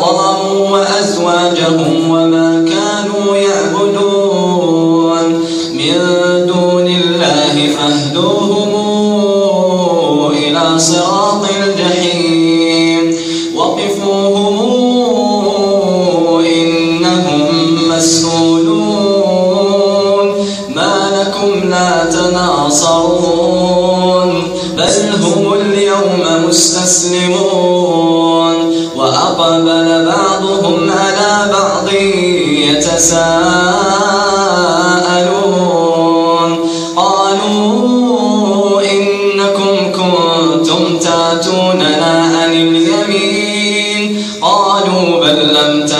ظلموا وأزواجهم كنتم تاتوننا عن اليمين. قالوا بل لم تكن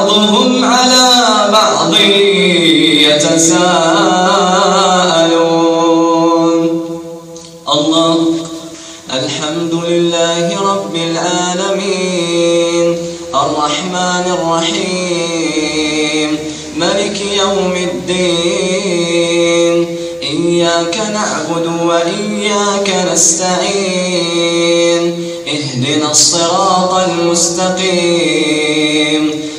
بعضهم على بعض يتساءلون. الله الحمد لله رب العالمين. الرحمن الرحيم. ملك يوم الدين. إياك نعبد وإياك نستعين. اهدنا الصراط المستقيم.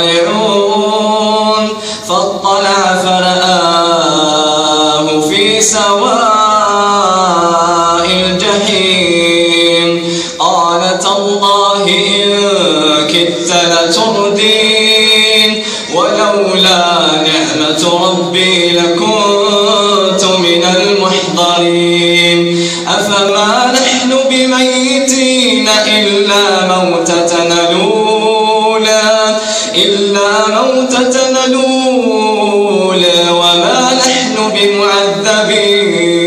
مطلعون بمعذبين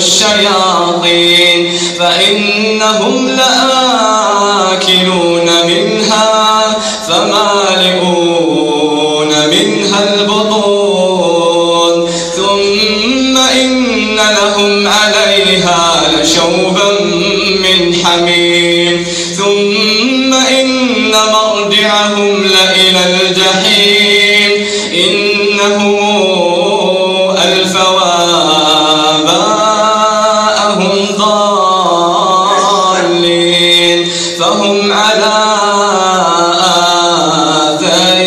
الشياطين فإنهم لآكلون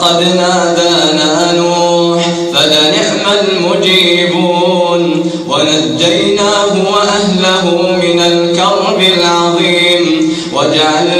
ولقد نادانا نوح فلنعم المجيبون ونجيناه وأهله من الكرب العظيم وجعلنا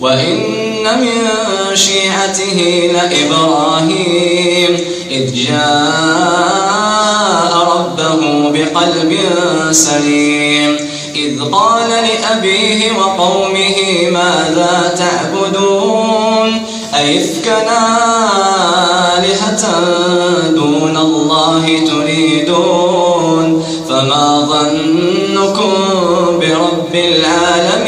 وإن من شيعته لإبراهيم إذ جاء ربه بقلب سليم إذ قال لأبيه وقومه ماذا تعبدون؟ أئفكنا آلهة دون الله تريدون؟ فما ظنكم برب العالمين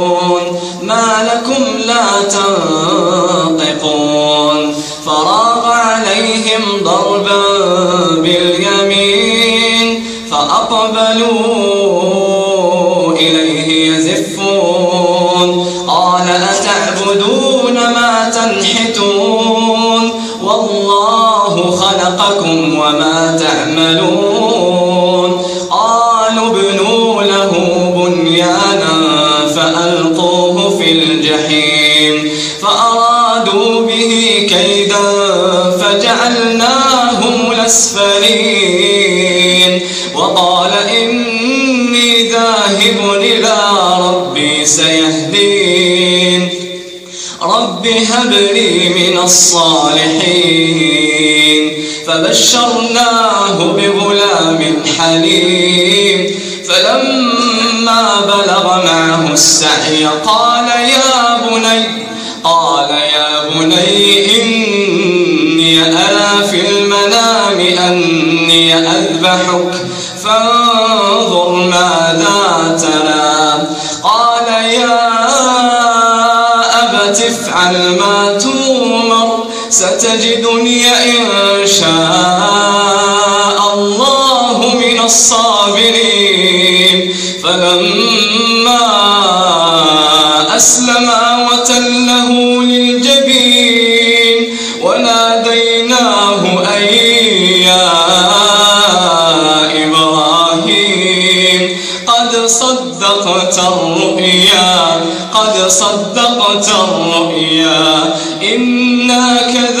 فأقبلوا من الصالحين. فبشرناه بغلام حليم. فلما بلغ معه السعي قال يا بني قال يا بني إني أرى في المنام أني أذبحك فانظر ماذا ترى. قال يا أبت افعل ما ستجدني إن شاء الله من الصابرين. فلما أسلما وتله للجبين وناديناه أن يا إبراهيم قد صدقت الرؤيا قد صدقت الرؤيا. إنا كذلك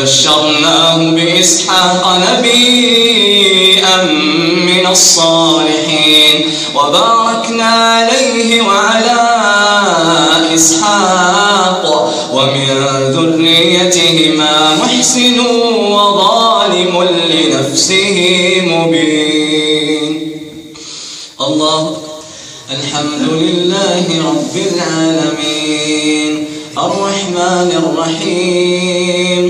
وبشرناه بإسحاق نبيا من الصالحين وباركنا عليه وعلى إسحاق ومن ذريتهما محسن وظالم لنفسه مبين. الله الحمد لله رب العالمين الرحمن الرحيم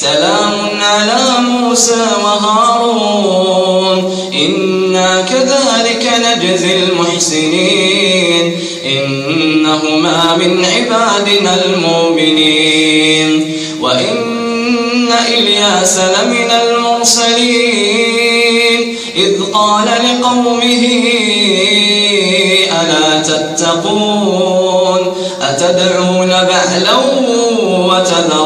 سلام على موسى وهارون. إنا كذلك نجزي المحسنين. إنهما من عبادنا المؤمنين. وإن إلياس لمن المرسلين. إذ قال لقومه ألا تتقون؟ أتدعون بعلا وتذرون؟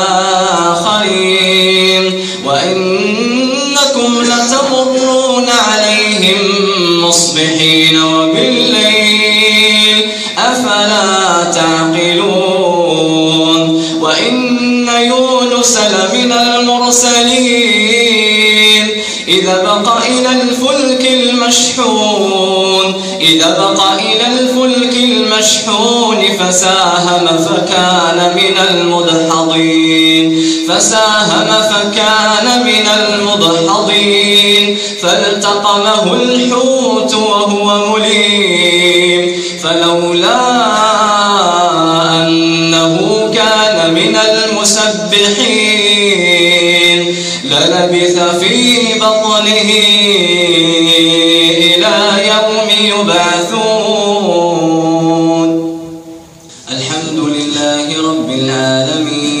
مصبحين وبالليل أفلا تعقلون؟ وإن يونس لمن المرسلين إذا بقى إلى الفلك المشحون إذا بقى إلى الفلك المشحون فساهم فكان من المدحضين. فساهم فكان من المدحضين فالتقمه الحوت وهو مليم. فلولا أنه كان من المسبحين للبث في بطنه إلى يوم يبعثون. الحمد لله رب العالمين.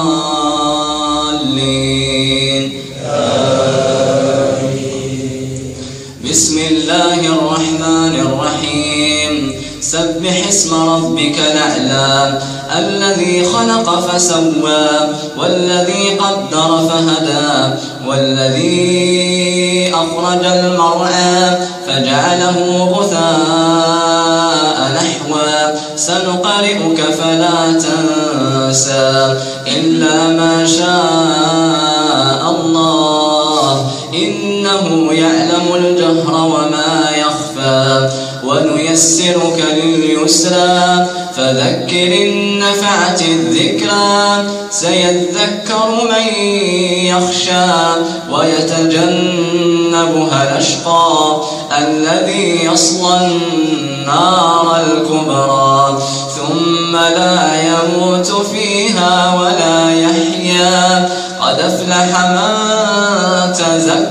اسم ربك الأعلى. الذي خلق فسوى والذي قدر فهدى والذي أخرج المرعى فجعله غثاء نحوا سنقرئك فلا تنسى إلا ما شاء الله. إنه يعلم الجهر وما يخفى. ونيسرك لليسرى. فذكر النفعة الذكرى. سيذكر من يخشى ويتجنبها الأشقى. الذي يصلى النار الكبرى. ثم لا يموت فيها ولا يحيا. قد أفلح من تزكى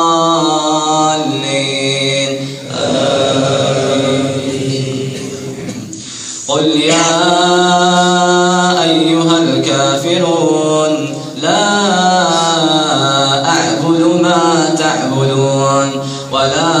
قل يا أيها الكافرون لا أعبد ما تعبدون ولا